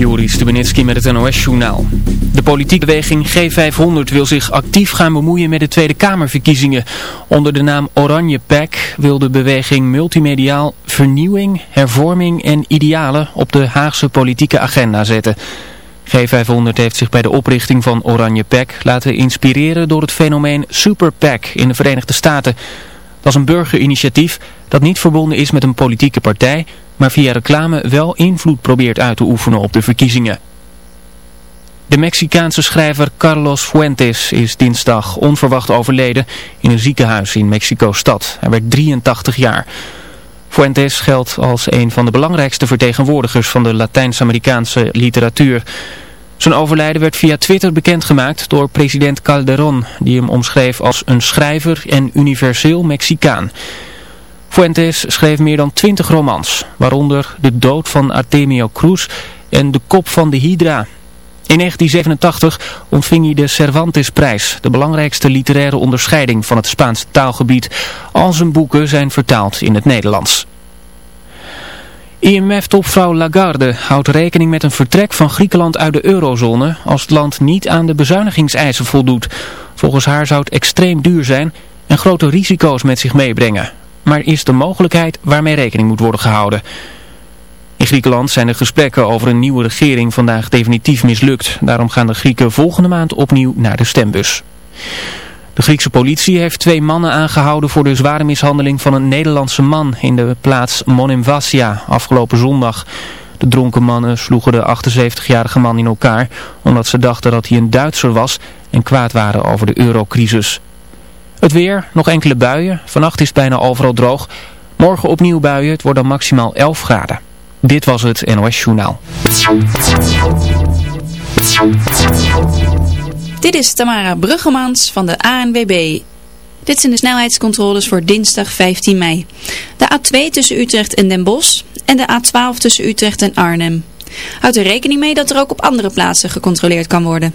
Joris Stubenitski met het NOS-journaal. De politieke beweging G500 wil zich actief gaan bemoeien met de Tweede Kamerverkiezingen. Onder de naam Oranje Pack wil de beweging multimediaal vernieuwing, hervorming en idealen op de Haagse politieke agenda zetten. G500 heeft zich bij de oprichting van Oranje Pack laten inspireren door het fenomeen Super PAC in de Verenigde Staten. Dat is een burgerinitiatief dat niet verbonden is met een politieke partij maar via reclame wel invloed probeert uit te oefenen op de verkiezingen. De Mexicaanse schrijver Carlos Fuentes is dinsdag onverwacht overleden in een ziekenhuis in Mexico-stad. Hij werd 83 jaar. Fuentes geldt als een van de belangrijkste vertegenwoordigers van de Latijns-Amerikaanse literatuur. Zijn overlijden werd via Twitter bekendgemaakt door president Calderón, die hem omschreef als een schrijver en universeel Mexicaan. Fuentes schreef meer dan twintig romans, waaronder De dood van Artemio Cruz en De kop van de Hydra. In 1987 ontving hij de Cervantes-prijs, de belangrijkste literaire onderscheiding van het Spaanse taalgebied. Al zijn boeken zijn vertaald in het Nederlands. IMF-topvrouw Lagarde houdt rekening met een vertrek van Griekenland uit de eurozone als het land niet aan de bezuinigingseisen voldoet. Volgens haar zou het extreem duur zijn en grote risico's met zich meebrengen maar is de mogelijkheid waarmee rekening moet worden gehouden. In Griekenland zijn de gesprekken over een nieuwe regering vandaag definitief mislukt. Daarom gaan de Grieken volgende maand opnieuw naar de stembus. De Griekse politie heeft twee mannen aangehouden voor de zware mishandeling van een Nederlandse man in de plaats Monimvasia afgelopen zondag. De dronken mannen sloegen de 78-jarige man in elkaar omdat ze dachten dat hij een Duitser was en kwaad waren over de eurocrisis. Het weer, nog enkele buien. Vannacht is het bijna overal droog. Morgen opnieuw buien, het wordt dan maximaal 11 graden. Dit was het NOS Journaal. Dit is Tamara Bruggemans van de ANWB. Dit zijn de snelheidscontroles voor dinsdag 15 mei. De A2 tussen Utrecht en Den Bosch en de A12 tussen Utrecht en Arnhem. Houd er rekening mee dat er ook op andere plaatsen gecontroleerd kan worden.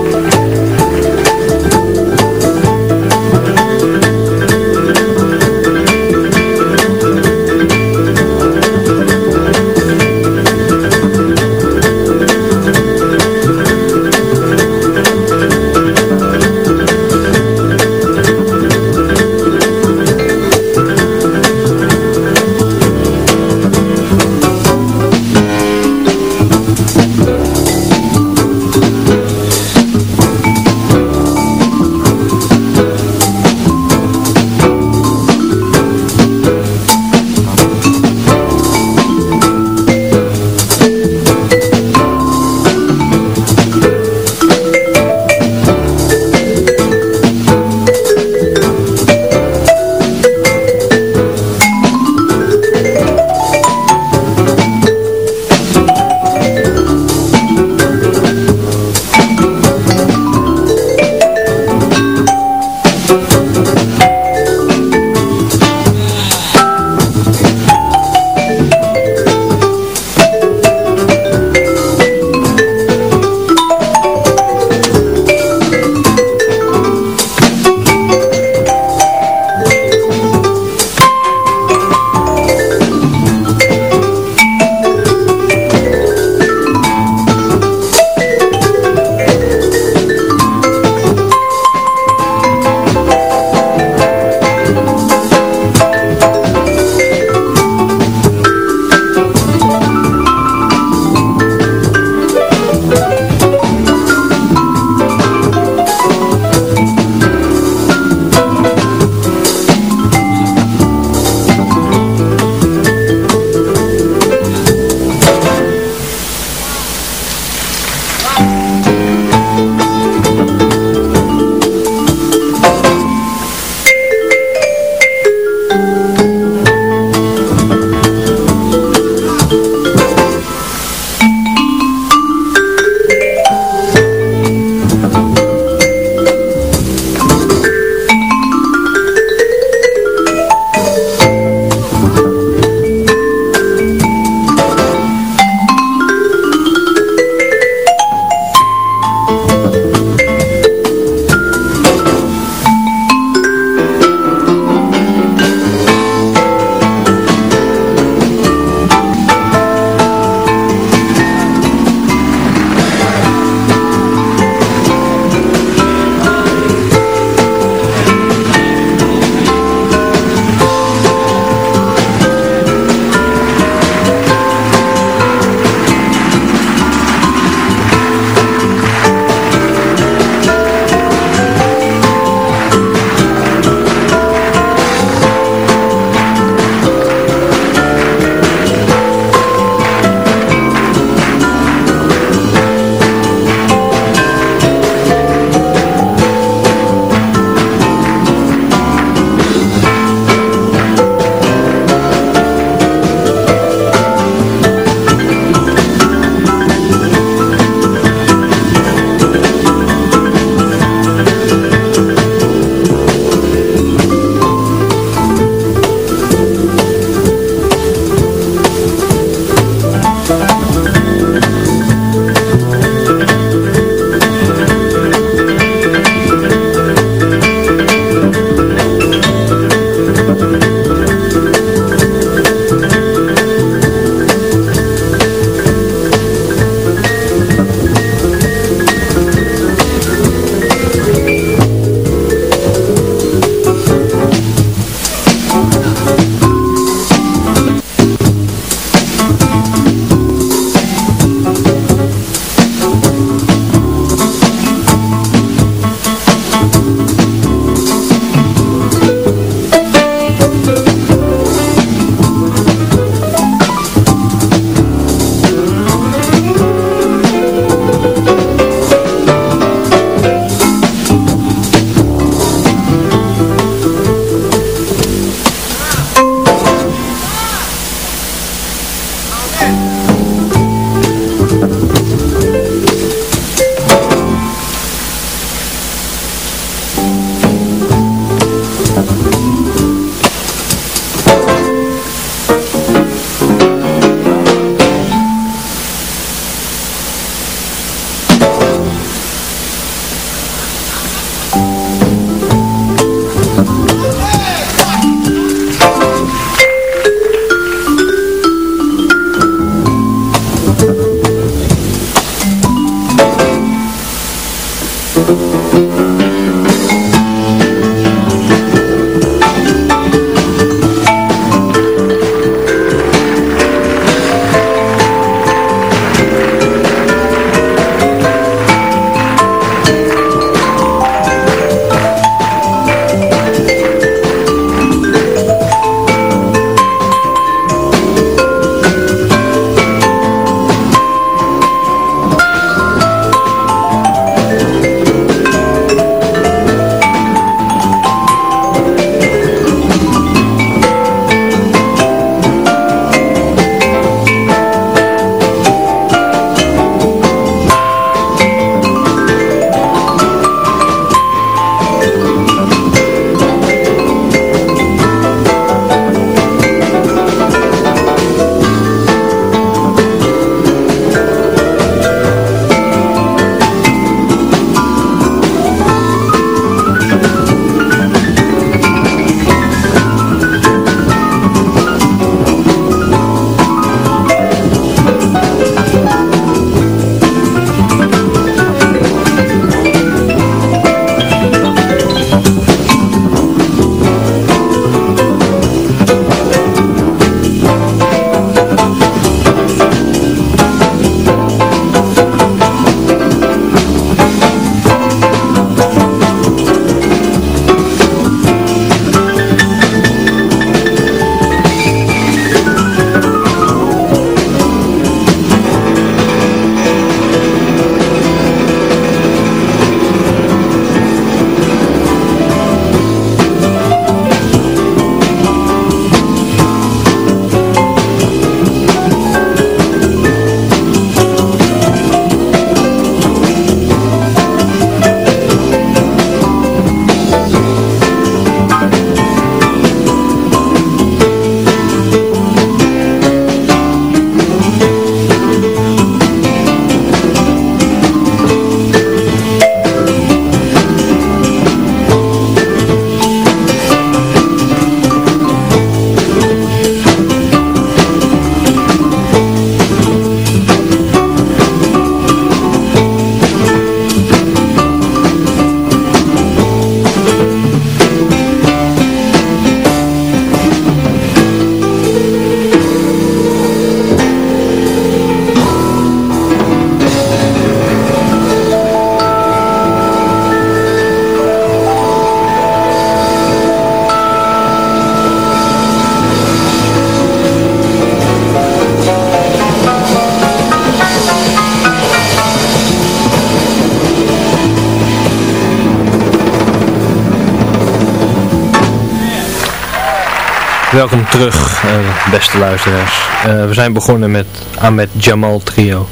Beste luisteraars. Uh, we zijn begonnen met Ahmed Jamal Trio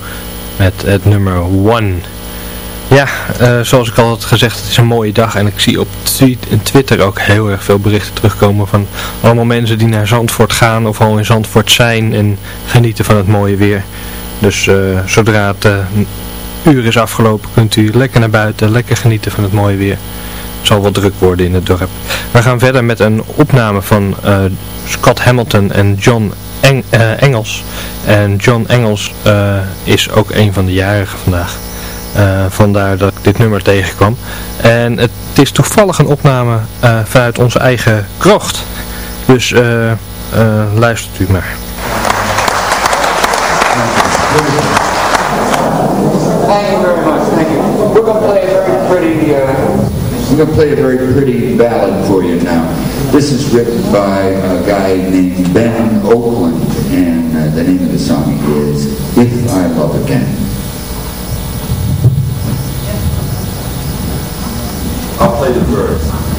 met het nummer One. Ja, uh, zoals ik al had gezegd, het is een mooie dag en ik zie op Twitter ook heel erg veel berichten terugkomen van allemaal mensen die naar Zandvoort gaan of al in Zandvoort zijn en genieten van het mooie weer. Dus zodra het uur is afgelopen kunt u lekker naar buiten, lekker genieten van het mooie weer zal wel druk worden in het dorp. We gaan verder met een opname van uh, Scott Hamilton en John uh, Engels. En John Engels uh, is ook een van de jarigen vandaag. vandaar dat ik dit nummer tegenkwam. En het is toevallig een opname vanuit onze eigen krocht. Dus luistert u maar. Going to play a very pretty ballad for you now. This is written by a guy named Ben Oakland, and uh, the name of the song is If I Love Again. I'll play the verse.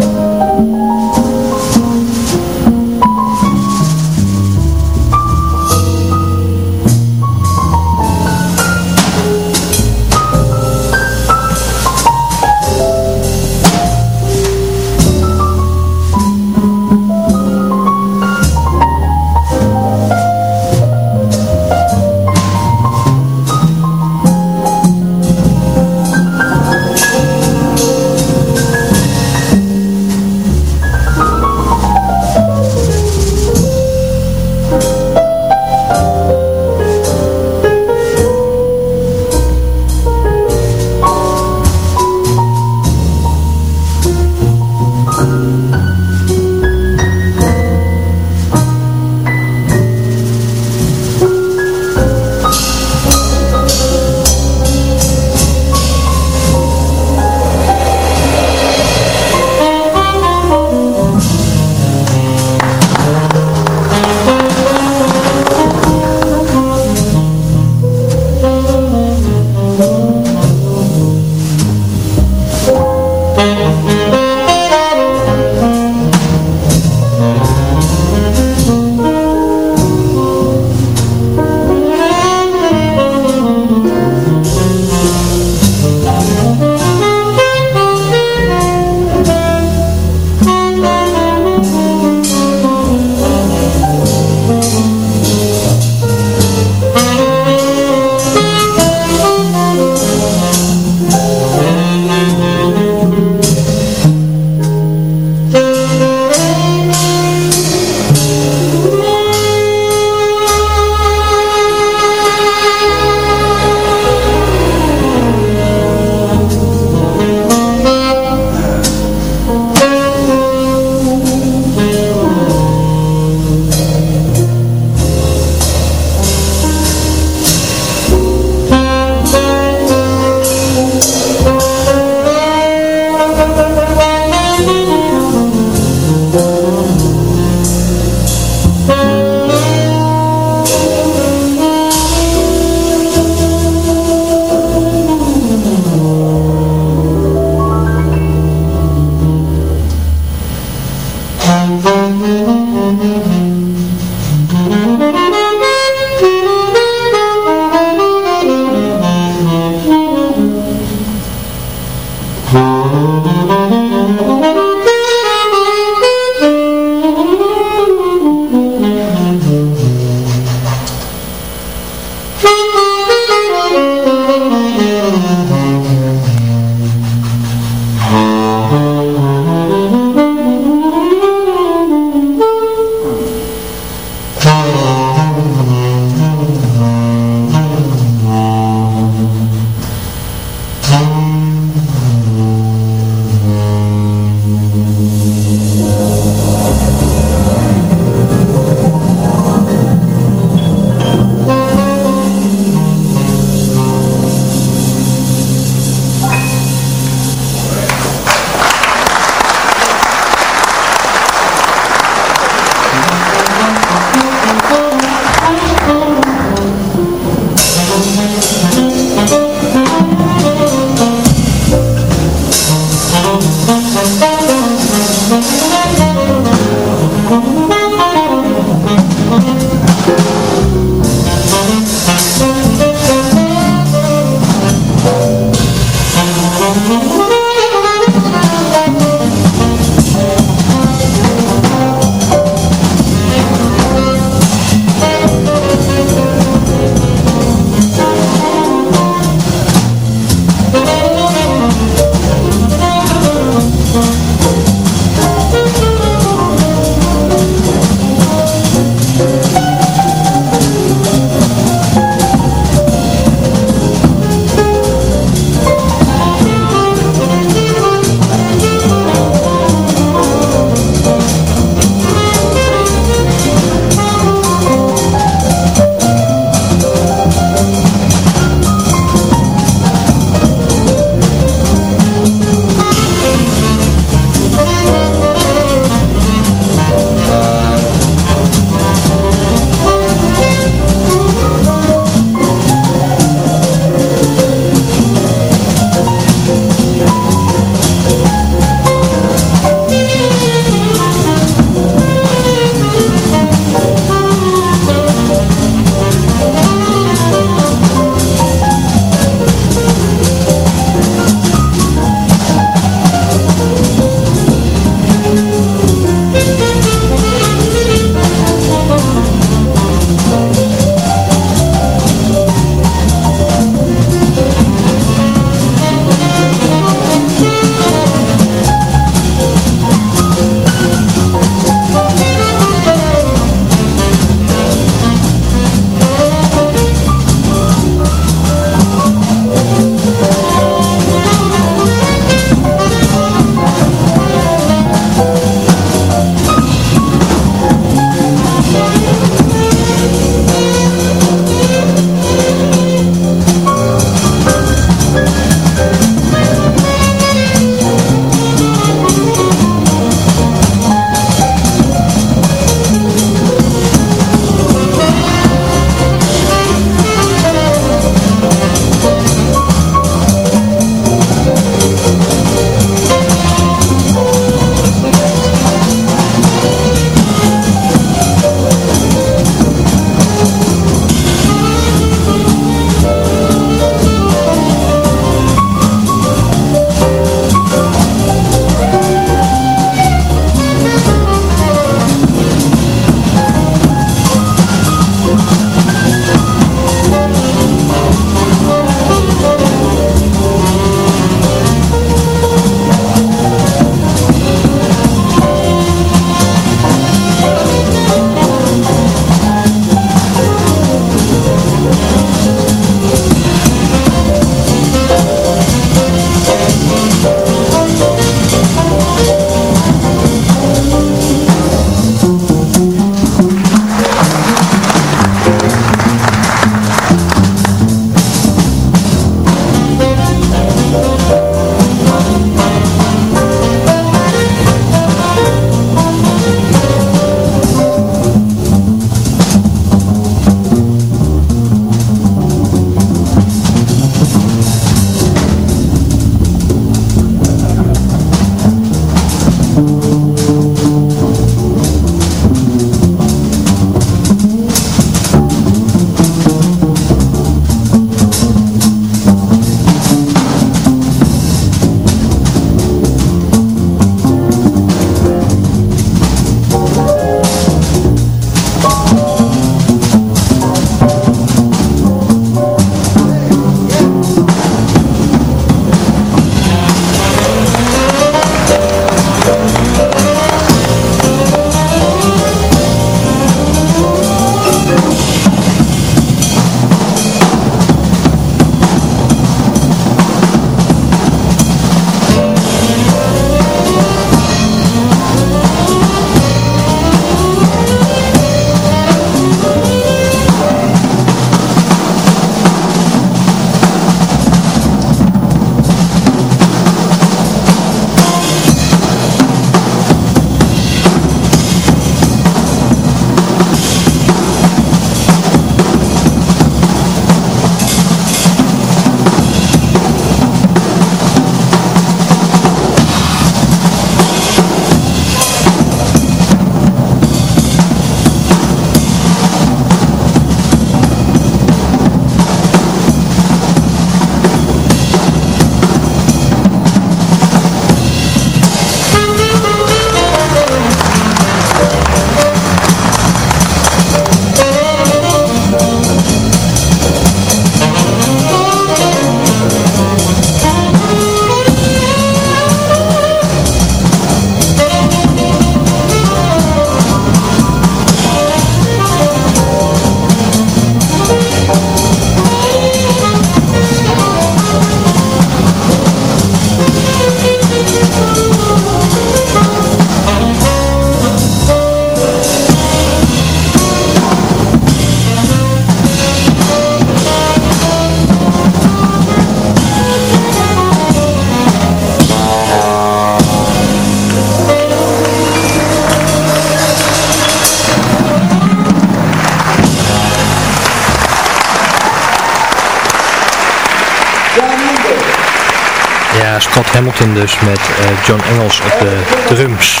Scott Hamilton dus met John Engels op de drums.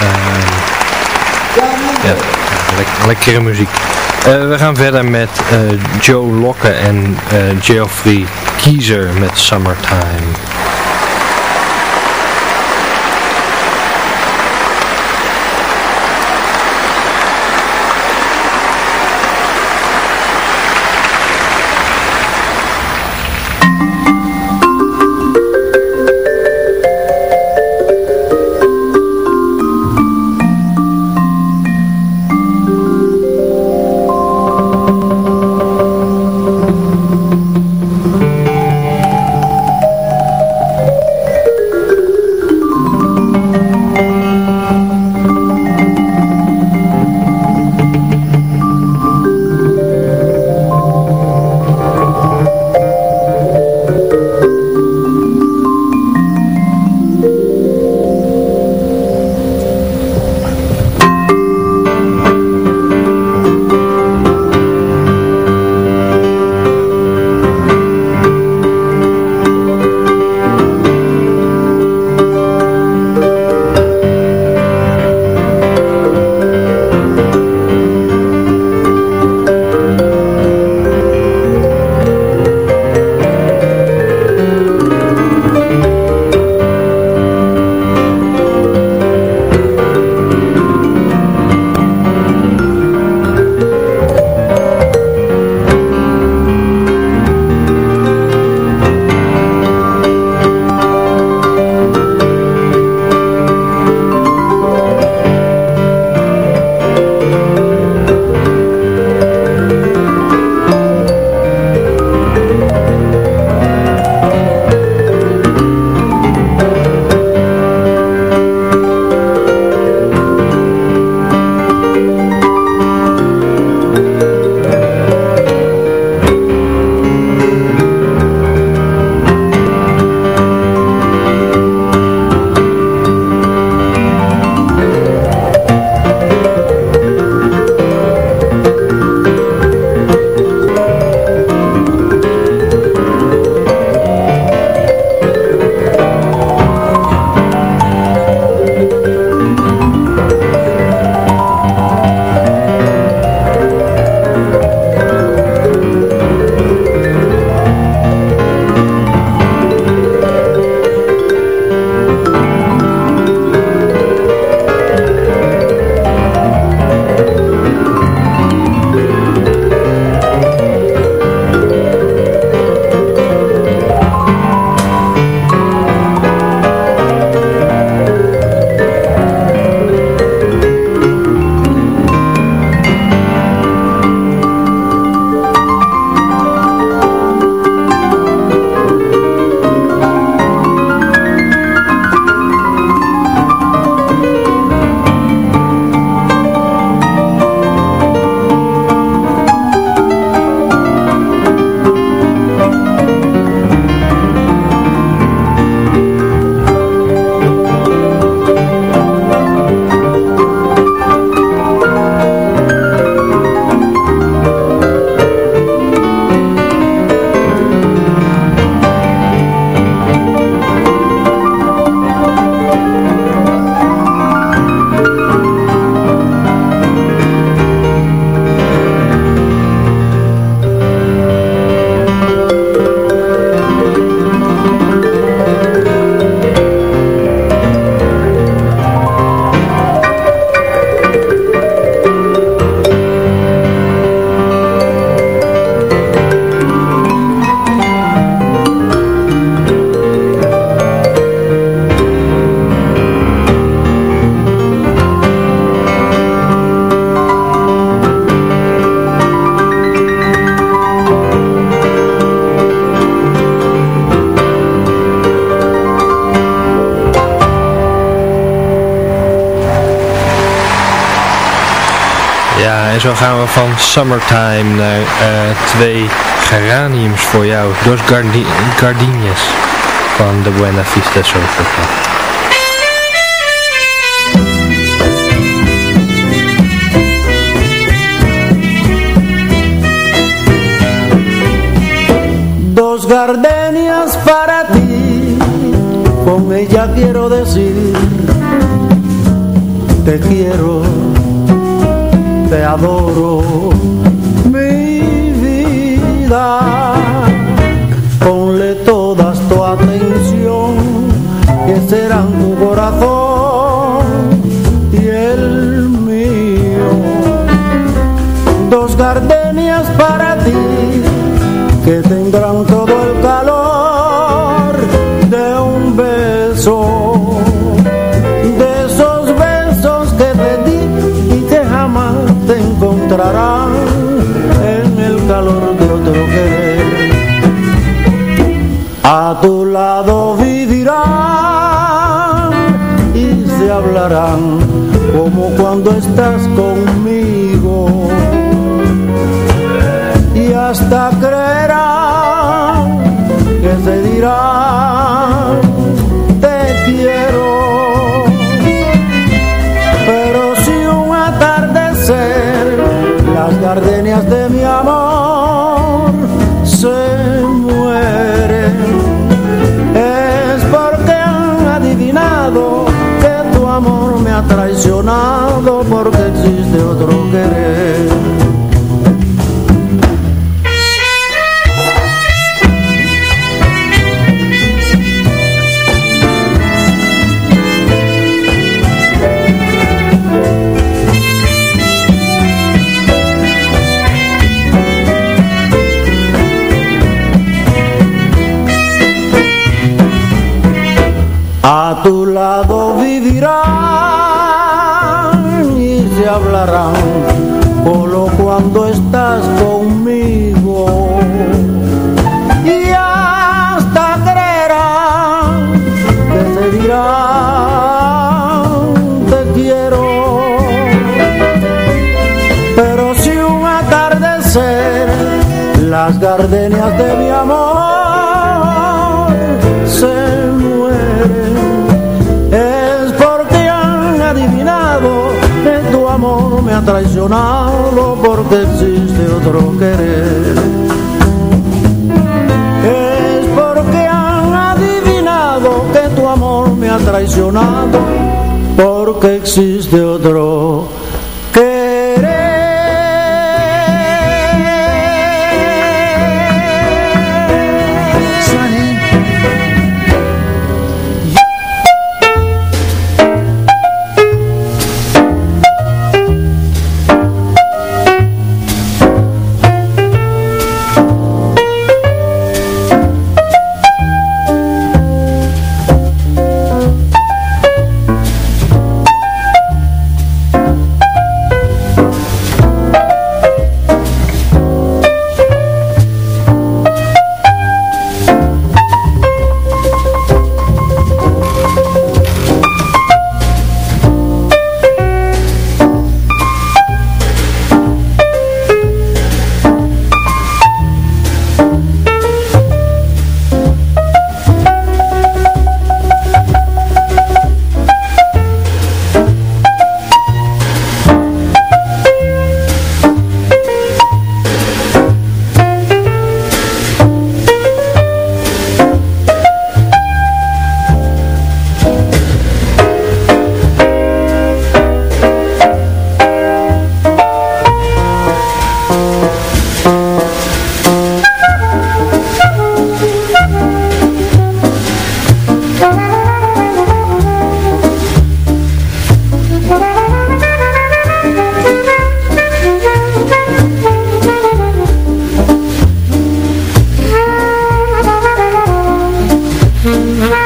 Ehm, ja, lekkere muziek. we gaan verder met Joe Locke en Geoffrey Kiezer met Summertime. Van Summertime naar uh, twee geraniums voor jou. Dos Gardi Gardenias van de Buena Vista Social. Dos gardenias para ti con ella quiero decir, te quiero, te adoro, en el calor de otro querer. A tu lado vivirán y se hablarán como cuando estás conmigo. Otro querer. Gardenias de mi amor se mueren, es porque han adivinado que tu amor me ha traicionado porque existe otro querer. Es porque han adivinado que tu amor me ha traicionado porque existe otro querer. MUZIEK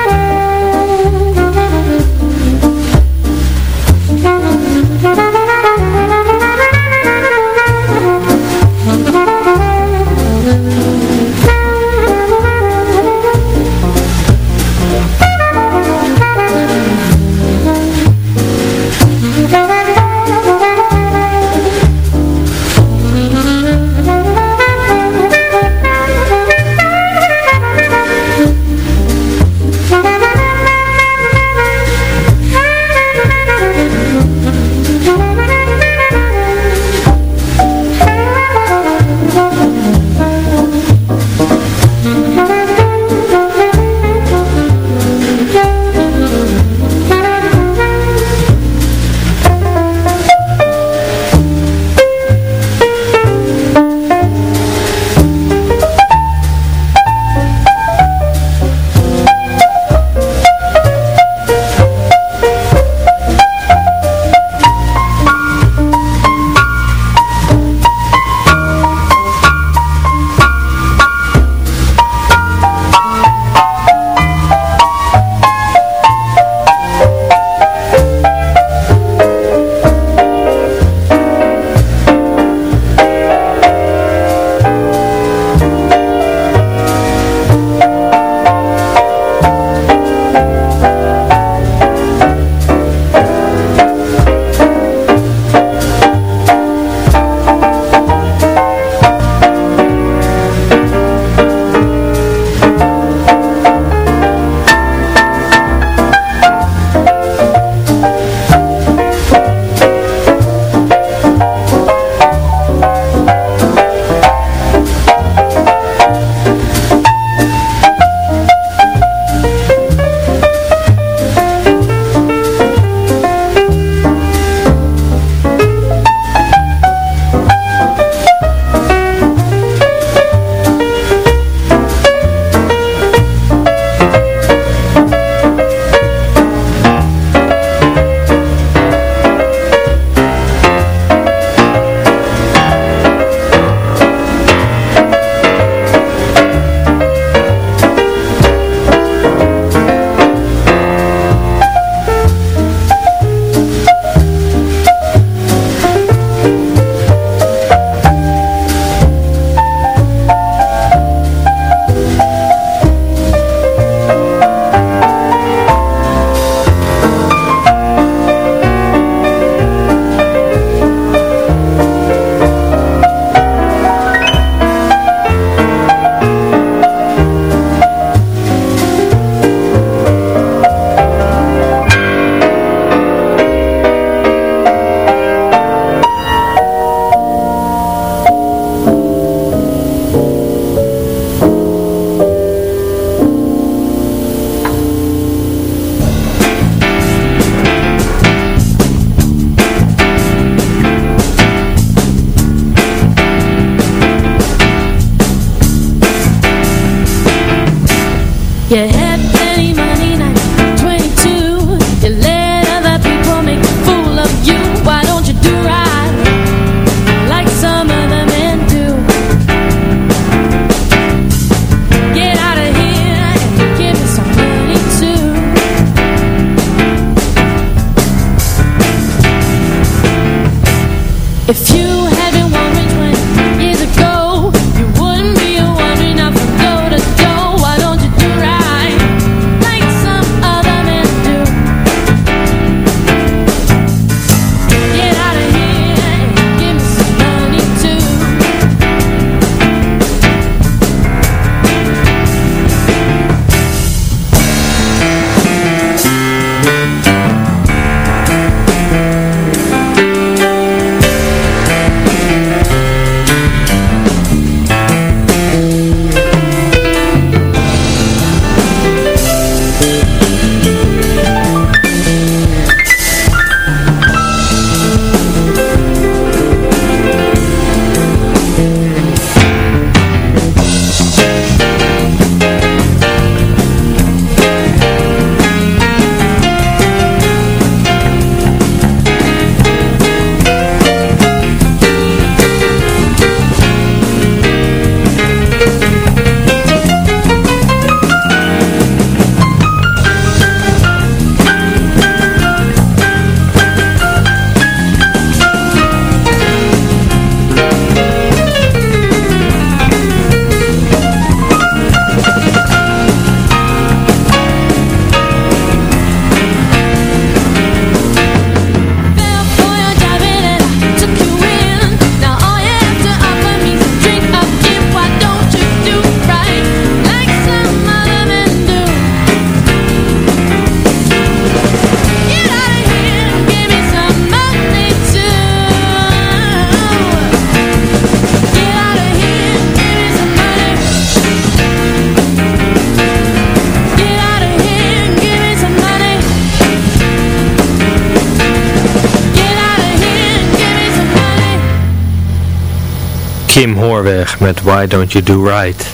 Kim Hoorweg met Why Don't You Do Right.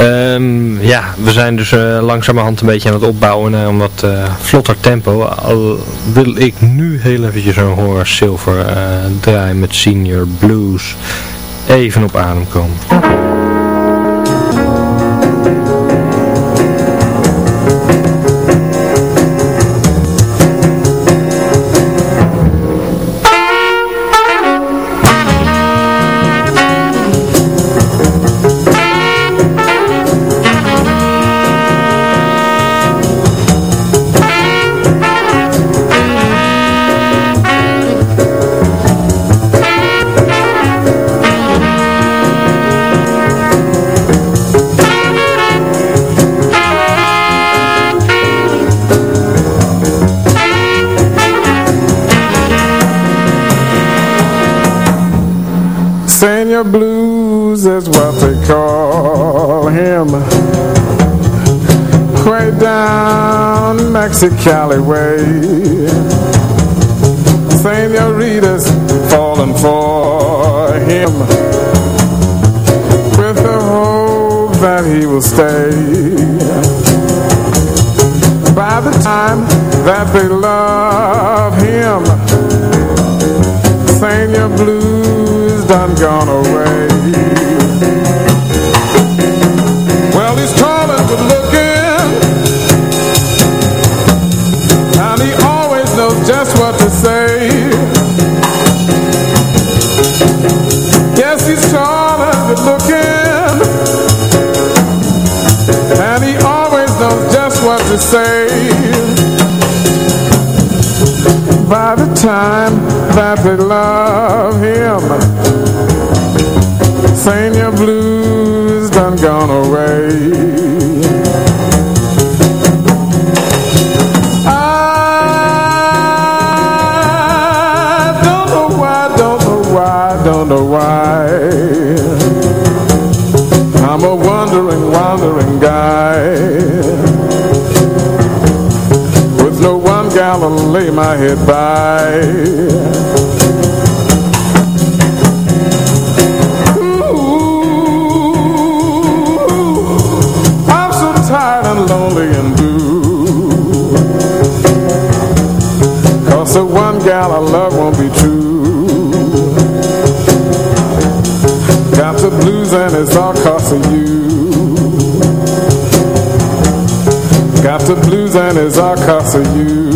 Um, ja, we zijn dus uh, langzamerhand een beetje aan het opbouwen naar een wat uh, vlotter tempo. Al wil ik nu heel eventjes een Horace Silver uh, draaien met Senior Blues. Even op adem komen. Mexicali way. Senoritas falling for him. With the hope that he will stay. By the time that they love him Senor Blues done gone away. Well, he's and good looking say By the time that they love him. Senior blues gonna lay my head by. Ooh, I'm so tired and lonely and blue. Cause the one gal I love won't be true. Got the blues and it's all cause of you. Got the blues and it's all cause of you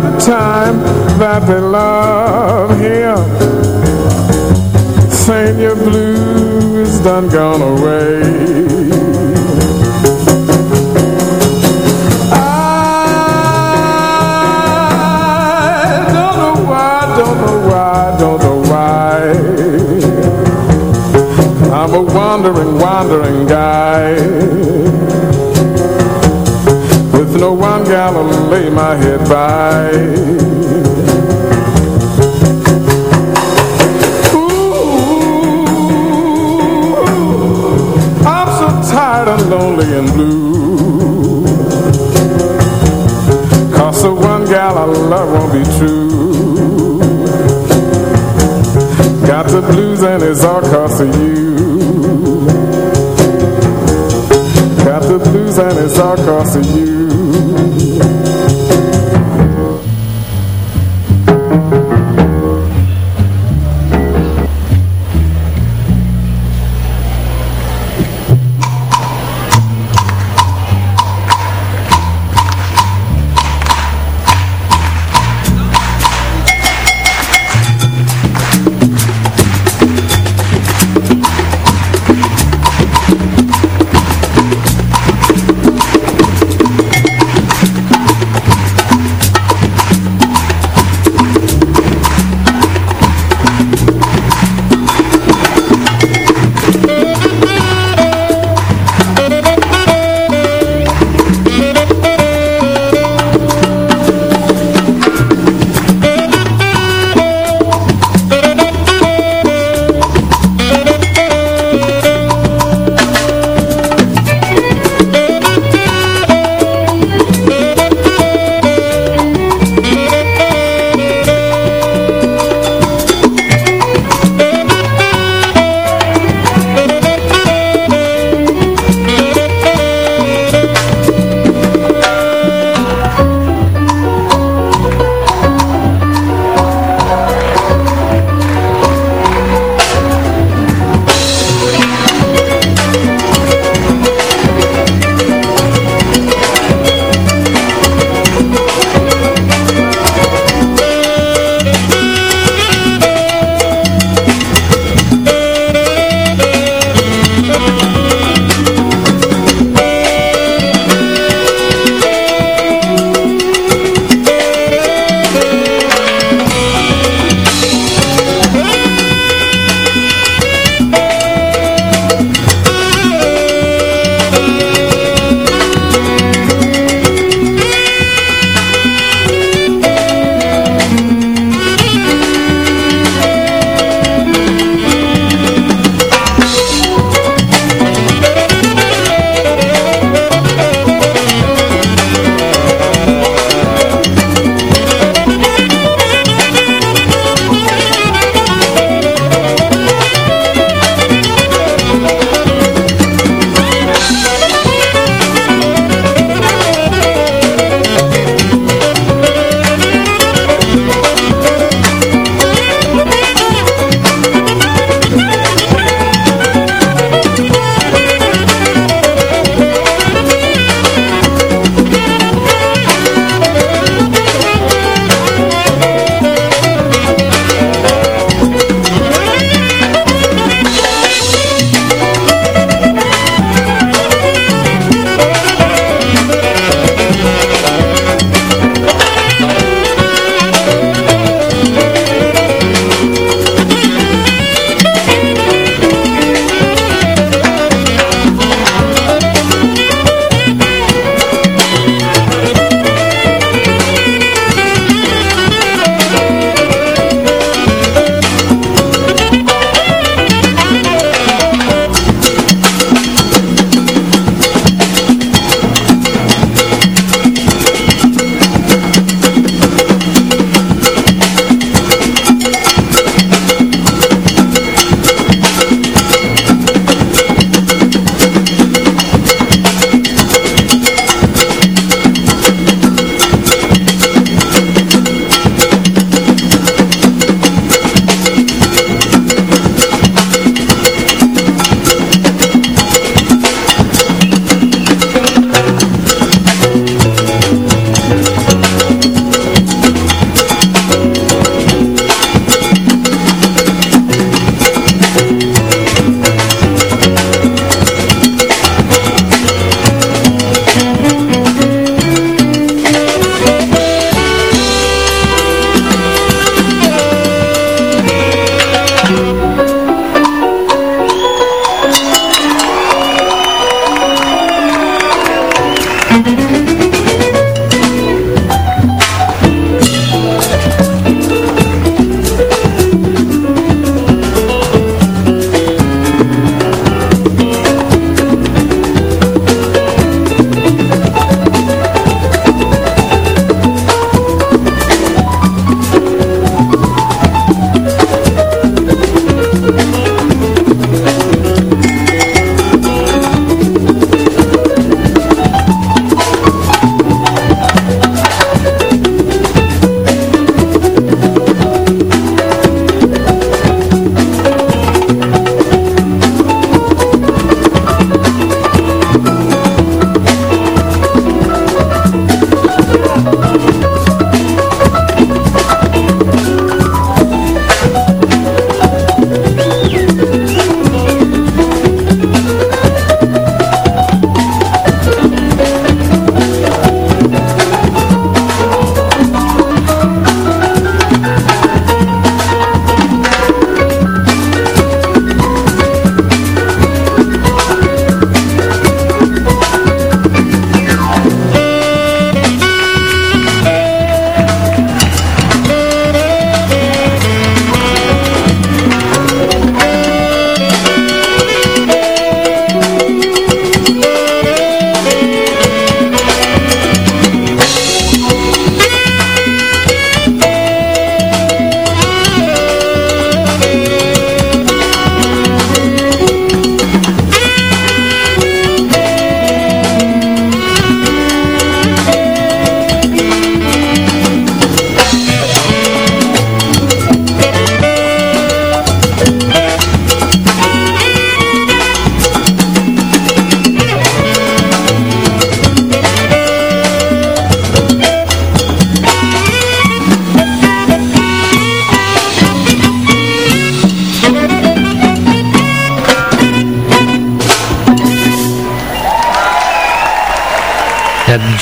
by the time that they love him. Saying your blues done gone away. I don't know why, don't know why, don't know why. I'm a wandering, wandering guy no one Galilee my head by. Ooh, I'm so tired and lonely and blue. Cause the one gal I love won't be true. Got the blues and it's all cause of you. is our cost to you.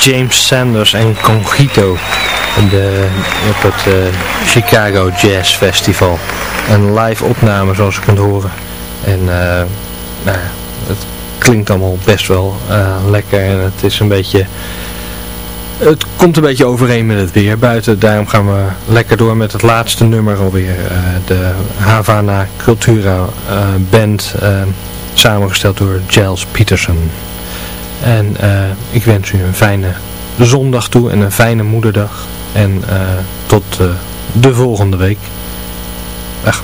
James Sanders en Congito de, op het uh, Chicago Jazz Festival. Een live opname zoals je kunt horen. En uh, nou, het klinkt allemaal best wel uh, lekker en het is een beetje... Het komt een beetje overeen met het weer buiten. Daarom gaan we lekker door met het laatste nummer alweer. de Havana Cultura Band. samengesteld door Giles Peterson. En ik wens u een fijne zondag toe en een fijne moederdag. En uh, tot uh, de volgende week. Dag.